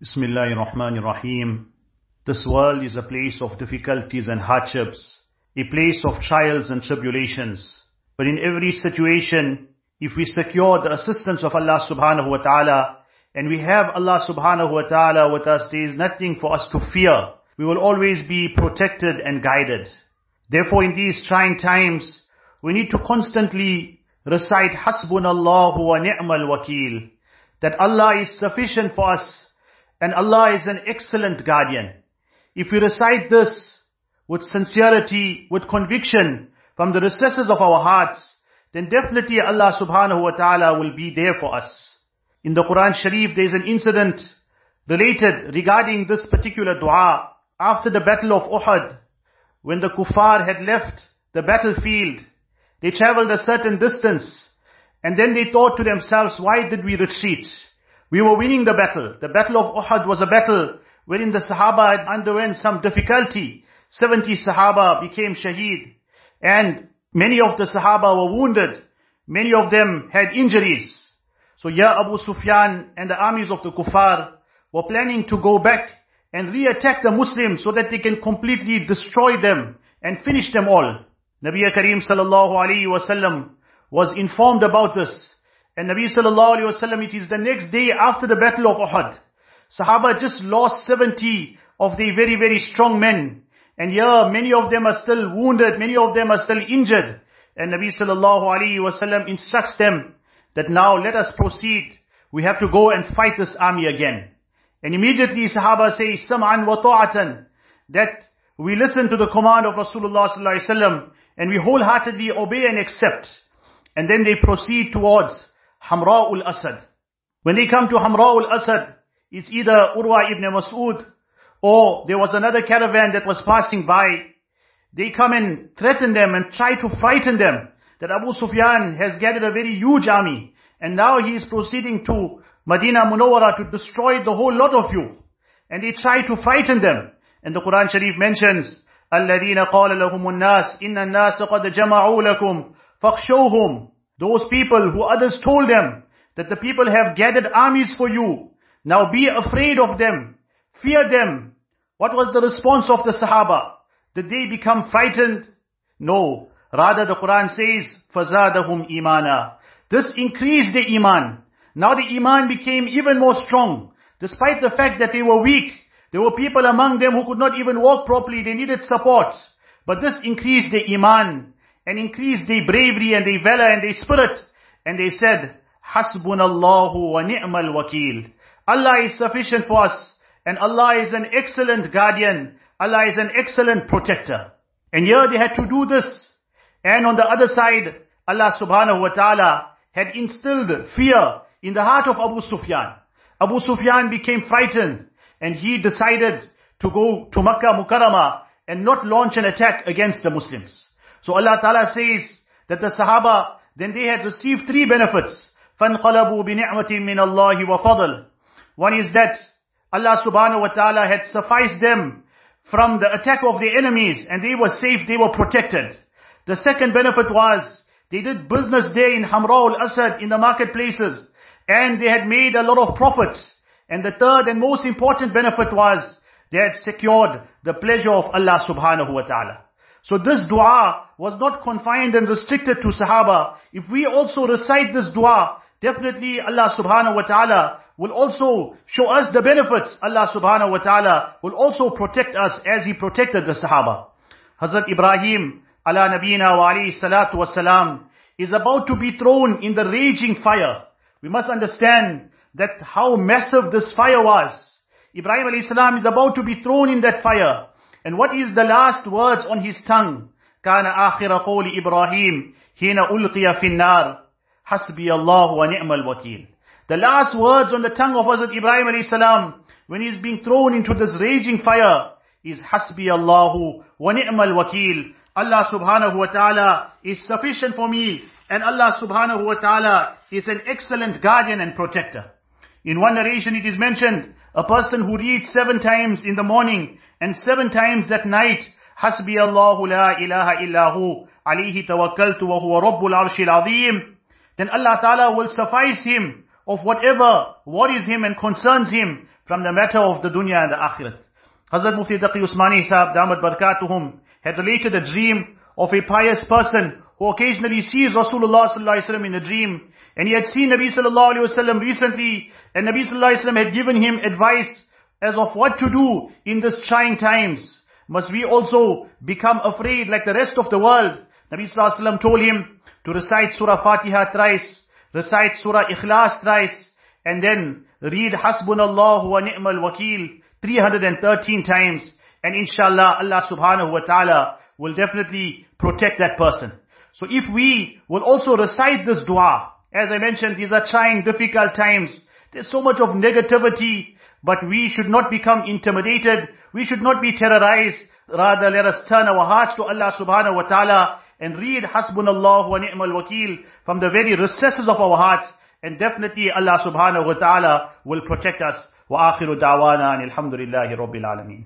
Rahmanir Rahim. This world is a place of difficulties and hardships, a place of trials and tribulations. But in every situation, if we secure the assistance of Allah subhanahu wa ta'ala, and we have Allah subhanahu wa ta'ala with us, there is nothing for us to fear. We will always be protected and guided. Therefore in these trying times, we need to constantly recite Hasbunallahu wa ni'mal wakil. That Allah is sufficient for us and Allah is an excellent guardian. If we recite this with sincerity, with conviction from the recesses of our hearts, then definitely Allah subhanahu wa ta'ala will be there for us. In the Quran Sharif, there is an incident related regarding this particular dua. After the battle of Uhud, when the kuffar had left the battlefield, they traveled a certain distance, and then they thought to themselves, why did we retreat? We were winning the battle. The battle of Uhud was a battle wherein the Sahaba had underwent some difficulty. 70 Sahaba became shaheed. And many of the Sahaba were wounded. Many of them had injuries. So Ya Abu Sufyan and the armies of the Kuffar were planning to go back and re-attack the Muslims so that they can completely destroy them and finish them all. Nabi Kareem sallallahu alayhi wasallam was informed about this. And Nabi sallallahu alayhi wasallam, it is the next day after the battle of Uhud. Sahaba just lost 70 of the very, very strong men. And here many of them are still wounded, many of them are still injured. And Nabi sallallahu alayhi wasallam instructs them that now let us proceed. We have to go and fight this army again. And immediately Sahaba say, Sam'an wa ta'atan. That we listen to the command of Rasulullah sallallahu alayhi wasallam and we wholeheartedly obey and accept. And then they proceed towards Hamra al-Asad. When they come to Hamra al-Asad, it's either Urwa ibn Mas'ud or there was another caravan that was passing by. They come and threaten them and try to frighten them that Abu Sufyan has gathered a very huge army and now he is proceeding to Medina Munawwara to destroy the whole lot of you. And they try to frighten them. And the Quran Sharif mentions, الذين قال لهم الناس إن الناس قد جمعوا لكم فاخشوهم those people who others told them that the people have gathered armies for you. Now be afraid of them. Fear them. What was the response of the Sahaba? Did they become frightened? No. Rather the Quran says, فَزَادَهُمْ imana. This increased the iman. Now the iman became even more strong. Despite the fact that they were weak, there were people among them who could not even walk properly, they needed support. But this increased the iman and increased their bravery and their valor and their spirit. And they said, Hasbunallahu wa ni'mal wakil. Allah is sufficient for us. And Allah is an excellent guardian. Allah is an excellent protector. And here they had to do this. And on the other side, Allah subhanahu wa ta'ala had instilled fear in the heart of Abu Sufyan. Abu Sufyan became frightened and he decided to go to Makkah Mukarramah and not launch an attack against the Muslims. So Allah Ta'ala says that the Sahaba, then they had received three benefits. فَانْقَلَبُوا بِنِعْمَةٍ مِّنَ اللَّهِ وَفَضْلٍ One is that Allah subhanahu wa ta'ala had sufficed them from the attack of the enemies and they were safe, they were protected. The second benefit was they did business there in Hamra al-Asad in the marketplaces and they had made a lot of profit. And the third and most important benefit was they had secured the pleasure of Allah subhanahu wa ta'ala. So this dua was not confined and restricted to Sahaba. If we also recite this dua, definitely Allah subhanahu wa ta'ala will also show us the benefits. Allah subhanahu wa ta'ala will also protect us as He protected the Sahaba. Hazrat Ibrahim ala nabina wa alayhi salatu wasalam is about to be thrown in the raging fire. We must understand that how massive this fire was. Ibrahim alayhi salam is about to be thrown in that fire. And what is the last words on his tongue? كان آخر قول إبراهيم حين ألقي في النار حسبي الله ونعم الوكيل. The last words on the tongue of Hazrat Ibrahim alayhi salam when he is being thrown into this raging fire is حسبي الله ونعم الوكيل. Allah subhanahu wa ta'ala is sufficient for me and Allah subhanahu wa ta'ala is an excellent guardian and protector. In one narration it is mentioned, a person who reads seven times in the morning and seven times at night, حسبي الله لا إله إلا هو عليه توكلت وهو رب العرش العظيم then Allah Ta'ala will suffice him of whatever worries him and concerns him from the matter of the dunya and the akhirat. Hazrat Mufti Taqi Usmani Sahib, Damat Barakatuhum, had related a dream of a pious person who occasionally sees Rasulullah sallallahu alaihi wasallam in a dream, and he had seen Nabi sallallahu alaihi wasallam recently, and Nabi sallallahu alaihi wasallam had given him advice as of what to do in these trying times. Must we also become afraid like the rest of the world? Nabi sallallahu alaihi wasallam told him to recite Surah Fatiha thrice, recite Surah Ikhlas thrice, and then read Hasbunallahu wa ni'mal wakil 313 times, and inshallah Allah subhanahu wa ta'ala will definitely protect that person. So if we will also recite this dua, as I mentioned, these are trying, difficult times. There's so much of negativity, but we should not become intimidated. We should not be terrorized. Rather, let us turn our hearts to Allah subhanahu wa ta'ala and read Hasbunallah wa ni'mal wakil from the very recesses of our hearts. And definitely Allah subhanahu wa ta'ala will protect us. Wa akhiru da'wana and alhamdulillahi rabbil alameen.